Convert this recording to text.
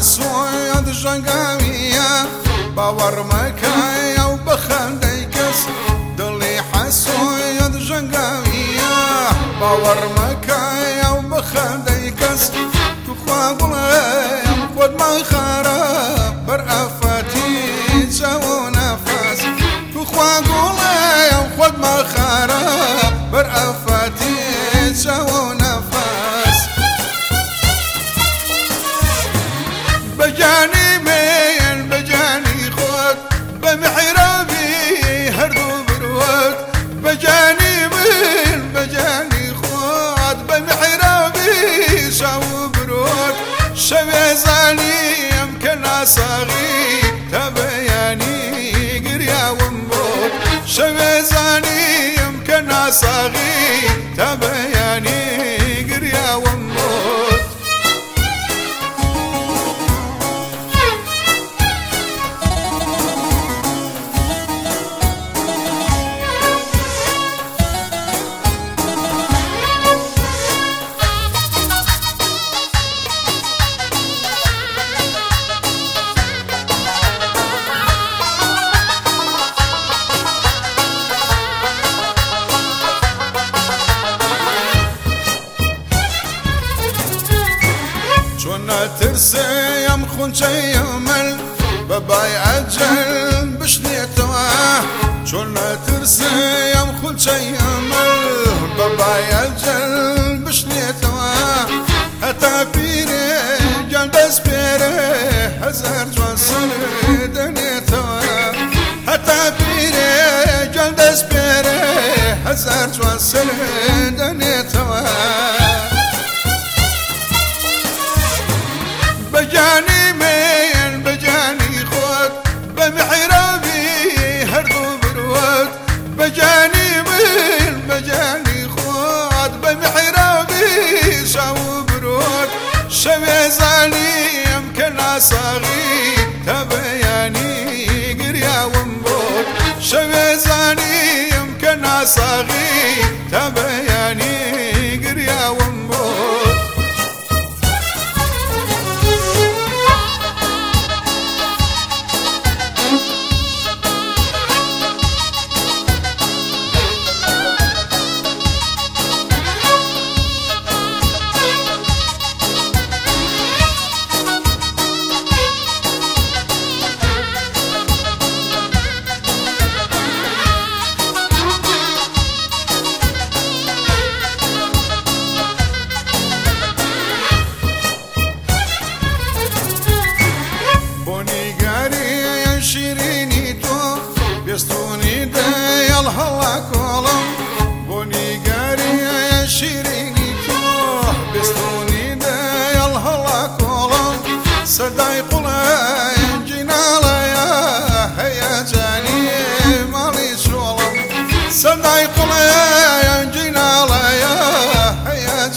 سۆیان ژەنگاویە باوەڕمەکای ئەو بەخەندەی کەس دڵی حەسۆیەت ژەنگاویە باوەڕمەکای ئەو بەخەندەی کەس توخوا بڵ کە ناساغی تا بەیانی گریاوم بۆ شەوێزانیم کە ناترسيم خونچەی ئەمەل بەبای ئەجل بشنێتەوە چۆن ناترسيم خونچەی ئەمەل بەبای ئەجل بشنێتەوە هەتا پیرێ گەل دەست پێرە هەزار جوان سەر دەنێتەوە هەتا پیرێ گەل دەست پێرە هەزار جوان بجاني من بجاني خود بمحرابي شاو برود. شوي زاني يمكن صاغي تبياني قريا ومبود. تبياني يا شيريني توح بستوني ديال هلا كولم صداي قلا جنالا يا هيا جاني مالي شولم صداي قلا جنالا يا هيا